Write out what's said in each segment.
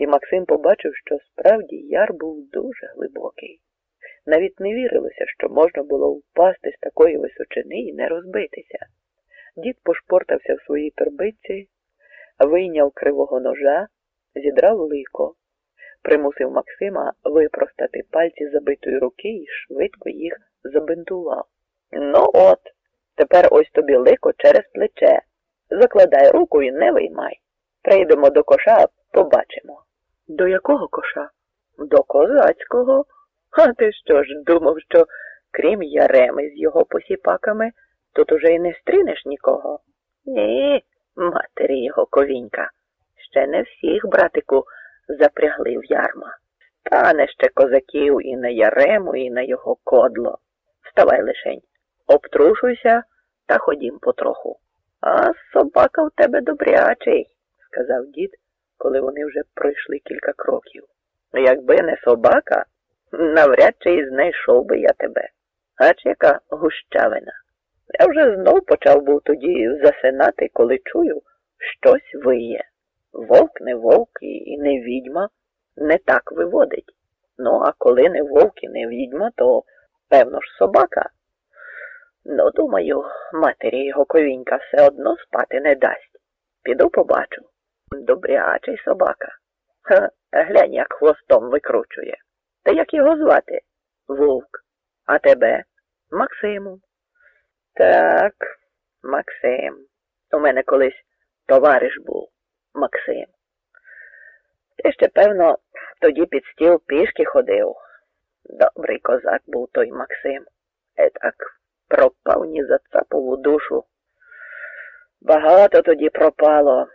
І Максим побачив, що справді яр був дуже глибокий. Навіть не вірилося, що можна було впасти з такої височини і не розбитися. Дід пошпортався в своїй торбиці, вийняв кривого ножа, зідрав лико, примусив Максима випростати пальці забитої руки і швидко їх забинтував. Ну от, тепер ось тобі лико через плече. Закладай руку і не виймай. Прийдемо до коша, побачимо. До якого коша? До козацького. А ти що ж думав, що крім Яреми з його посіпаками, тут уже й не стрінеш нікого? Ні, матері його ковінька. Ще не всіх, братику, запрягли в ярма. Стане ще козаків і на Ярему, і на його кодло. Вставай лишень, обтрушуйся та ходім потроху. А собака в тебе добрячий, сказав дід, коли вони вже пройшли кілька кроків. Якби не собака, навряд чи й знайшов би я тебе. Ач яка гущавина. Я вже знов почав був тоді засинати, коли чую, щось виє. Вовк не вовк і не відьма не так виводить. Ну, а коли не вовк і не відьма, то, певно ж, собака. Ну, думаю, матері його ковінька все одно спати не дасть. Піду побачу. Добрячий собака. Ха, глянь, як хвостом викручує. Та як його звати? Вовк. А тебе? Максимом. Так, Максим. У мене колись товариш був Максим. Ти ще, певно, тоді під стіл пішки ходив. Добрий козак був той Максим. Е так пропав ні за цапову душу. Багато тоді пропало.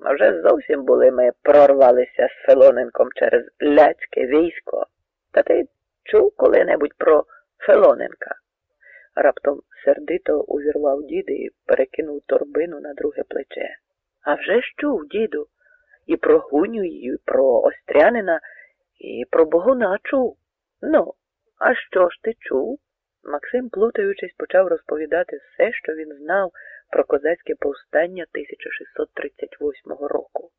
Вже зовсім були ми прорвалися з Фелоненком через ляцьке військо. Та ти чув коли-небудь про Фелоненка? Раптом сердито увірвав дід і перекинув торбину на друге плече. А вже ж чув, діду, і про гуню, і про Острянина, і про Богуна чув. Ну, а що ж ти чув? Максим, плутаючись, почав розповідати все, що він знав про козацьке повстання 1638 року.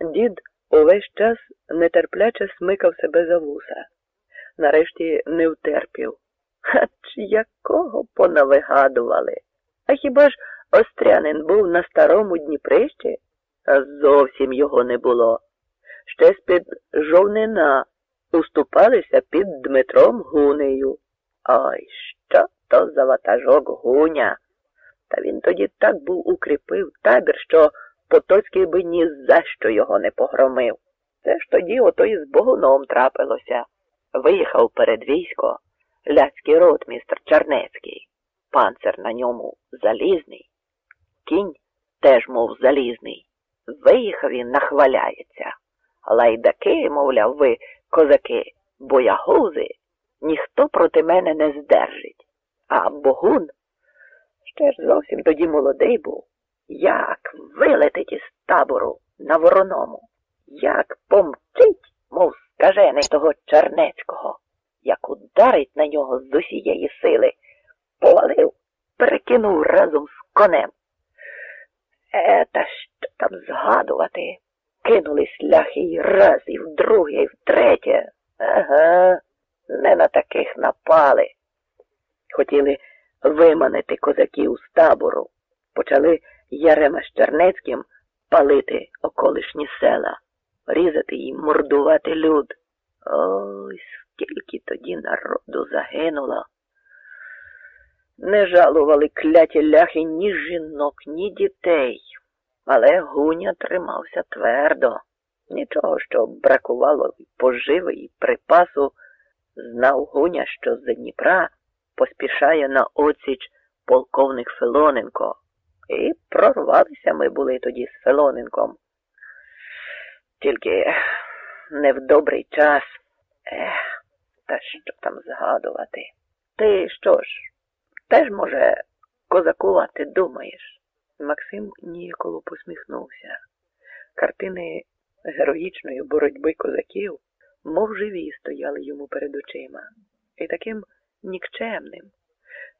Дід увесь час нетерпляче смикав себе за вуса. Нарешті не втерпів. Ач якого понавигадували? А хіба ж Острянин був на старому Дніприщі? А зовсім його не було. Ще з-під жовнина уступалися під Дмитром Гунею. Ой, що то за ватажок гуня? Та він тоді так був укріпив табір, що Потоцький би ні за що його не погромив. Це ж тоді ото і з Богуном трапилося. Виїхав перед військо ляцький ротмістр Чернецький, панцир на ньому залізний, кінь теж, мов залізний. Виїхав він нахваляється. Лайдаки, мовляв, ви, козаки, боягузи, ніхто проти мене не здержить. А Богун ще ж зовсім тоді молодий був. Як вилетить із табору на вороному, як помчить, мов скажений того Чернецького, як ударить на нього з усієї сили, повалив, перекинув разом з конем. Е, та що там згадувати? Кинулись ляхи й раз, і вдруге, і втретє. Ага, не на таких напали. Хотіли виманити козаків з табору. Почали Ярема з Чернецьким палити околишні села, різати і мордувати люд. Ой, скільки тоді народу загинуло. Не жалували кляті ляхи ні жінок, ні дітей, але гуня тримався твердо. Нічого, що бракувало поживи і припасу, знав гуня, що з Дніпра поспішає на оціч полковник Филоненко. І прорвалися ми були тоді з Филоненком. Тільки не в добрий час. Ех, та що там згадувати? Ти що ж, теж, може, козакувати думаєш? Максим ніяково посміхнувся. Картини героїчної боротьби козаків, мов живі, стояли йому перед очима. І таким нікчемним,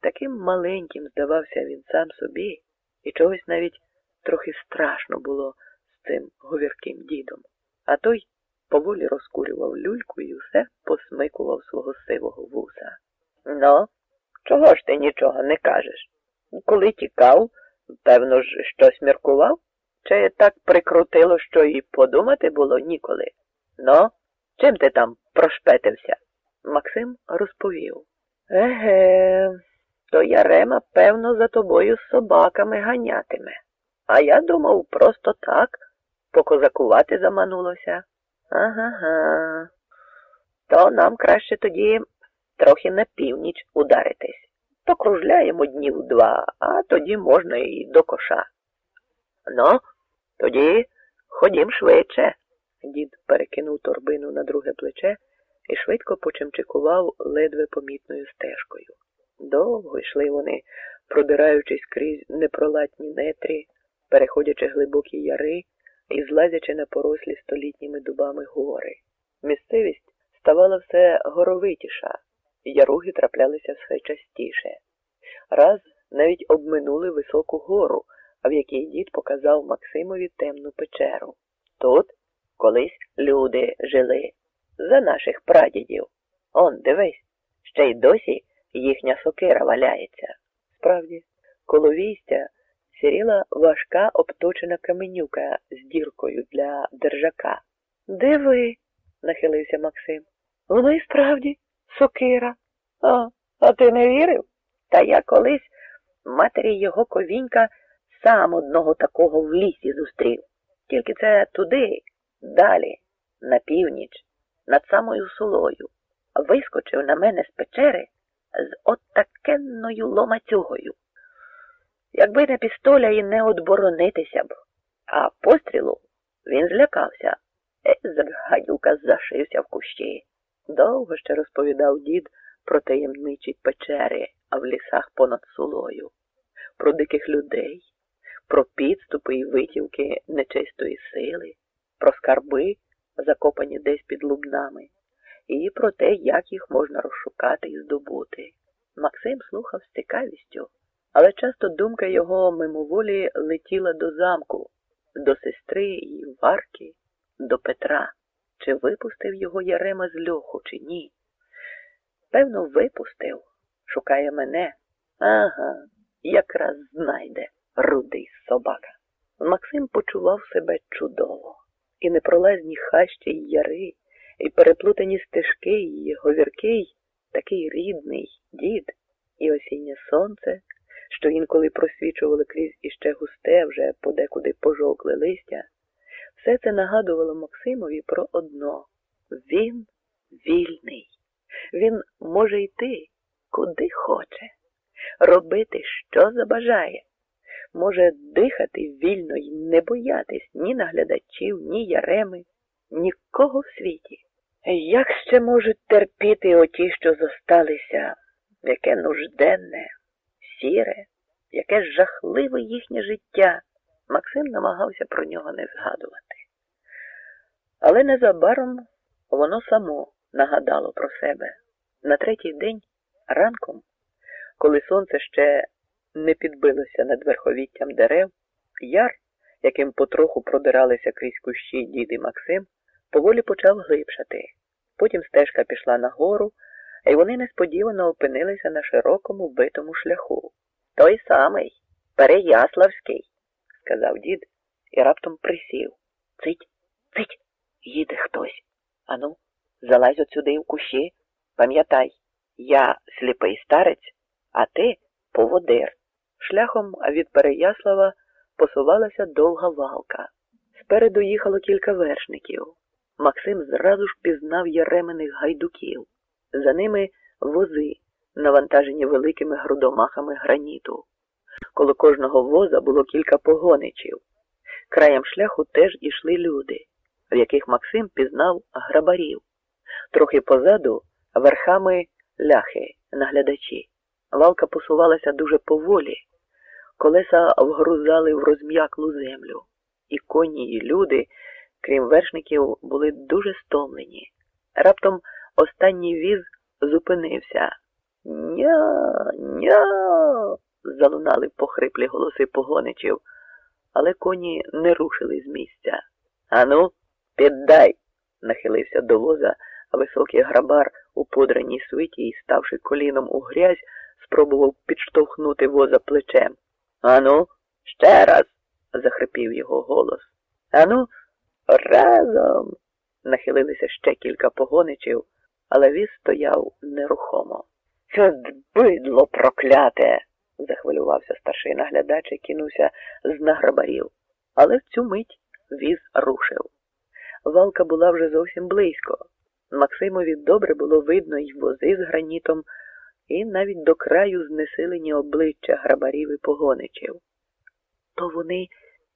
таким маленьким здавався він сам собі, і чогось навіть трохи страшно було з цим говірким дідом. А той поволі розкурював люльку і все посмикував свого сивого вуса. Ну, чого ж ти нічого не кажеш? Коли тікав, певно ж, щось міркував? Чи так прикрутило, що і подумати було ніколи? Ну, чим ти там прошпетився? Максим розповів. Еге, то Ярема, певно, за тобою з собаками ганятиме. А я думав, просто так, покозакувати заманулося. Ага, га то нам краще тоді трохи на північ ударитись. Покружляємо днів два, а тоді можна і до коша. Ну, тоді ходім швидше. Дід перекинув торбину на друге плече і швидко почимчикував ледве помітною стежкою. Довго йшли вони, продираючись крізь непролатні нетрі, переходячи глибокі яри і злазячи на порослі столітніми дубами гори. Місцевість ставала все горовитіша, яруги траплялися все частіше. Раз навіть обминули високу гору, в якій дід показав Максимові темну печеру. Тут колись люди жили за наших прадідів. Он, дивись, ще й досі їхня сокира валяється. Справді, коло війстя сіріла важка обточена каменюка з діркою для держака. Диви, нахилився Максим. Воно і справді сокира. А, а ти не вірив? Та я колись матері його ковінька сам одного такого в лісі зустрів. Тільки це туди, далі, на північ, над самою солою, вискочив на мене з печери з отакенною ломацюгою. Якби не пістоля і не одборонитися б, а пострілу він злякався, Езак гадюка зашився в кущі. Довго ще розповідав дід про таємничі печери, в лісах понад сулою, про диких людей, про підступи і витівки нечистої сили, про скарби, закопані десь під лубнами, і про те, як їх можна розшукати і здобути. Максим слухав з цікавістю, але часто думка його мимоволі летіла до замку, до сестри і варки, до Петра. Чи випустив його Ярема з льоху, чи ні? Певно, випустив, шукає мене. Ага, якраз знайде рудий собака. Максим почував себе чудово, і непролазні хащі й яри, і переплутані стежки, і говіркий, такий рідний дід, і осіннє сонце, що інколи просвічували крізь іще густе, вже подекуди пожовкли листя. Все це нагадувало Максимові про одно він вільний. Він може йти куди хоче, робити, що забажає, може дихати вільно і не боятись ні наглядачів, ні яреми, нікого в світі. Як ще можуть терпіти оті, що зосталися, яке нужденне, сіре, яке жахливе їхнє життя? Максим намагався про нього не згадувати. Але незабаром воно само нагадало про себе. На третій день ранком, коли сонце ще не підбилося над верховіттям дерев, яр, яким потроху продиралися крізь кущі дід і Максим, поволі почав глибшати. Потім стежка пішла нагору, і вони несподівано опинилися на широкому вбитому шляху. Той самий, Переяславський, сказав дід і раптом присів. Цить, цить, їде хтось. Ану, залазь отсюди в кущі. Пам'ятай, я сліпий старець, а ти поводир. Шляхом від Переяслава посувалася довга валка. Спереду їхало кілька вершників. Максим зразу ж пізнав яремених гайдуків. За ними вози, навантажені великими грудомахами граніту. Коло кожного воза було кілька погоничів. Краєм шляху теж ішли люди, в яких Максим пізнав грабарів. Трохи позаду верхами ляхи, наглядачі. Валка посувалася дуже поволі, колеса вгрузали в розм'яклу землю, і коні, і люди, крім вершників, були дуже стомлені. Раптом останній віз зупинився. Ня, ня. залунали похриплі голоси погоничів, але коні не рушили з місця. Ану, піддай, нахилився до воза, а високий грабар у подраній свиті і, ставши коліном у грязь, спробував підштовхнути воза плечем. Ану, ще раз, захрипів його голос. Ану, разом. Нахилилися ще кілька погоничів, але віз стояв нерухомо. Що бидло прокляте. захвилювався старший наглядач і кинувся з награбарів. Але в цю мить віз рушив. Валка була вже зовсім близько. Максимові добре було видно й вози з гранітом, і навіть до краю знесилені обличчя грабарів і погоничів. То вони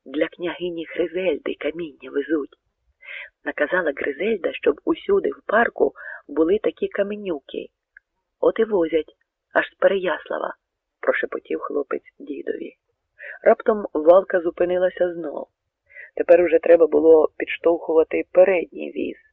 для княгині Гризельди каміння везуть. Наказала Гризельда, щоб усюди в парку були такі каменюки. От і возять, аж з Переяслава, прошепотів хлопець дідові. Раптом валка зупинилася знов. Тепер уже треба було підштовхувати передній віз.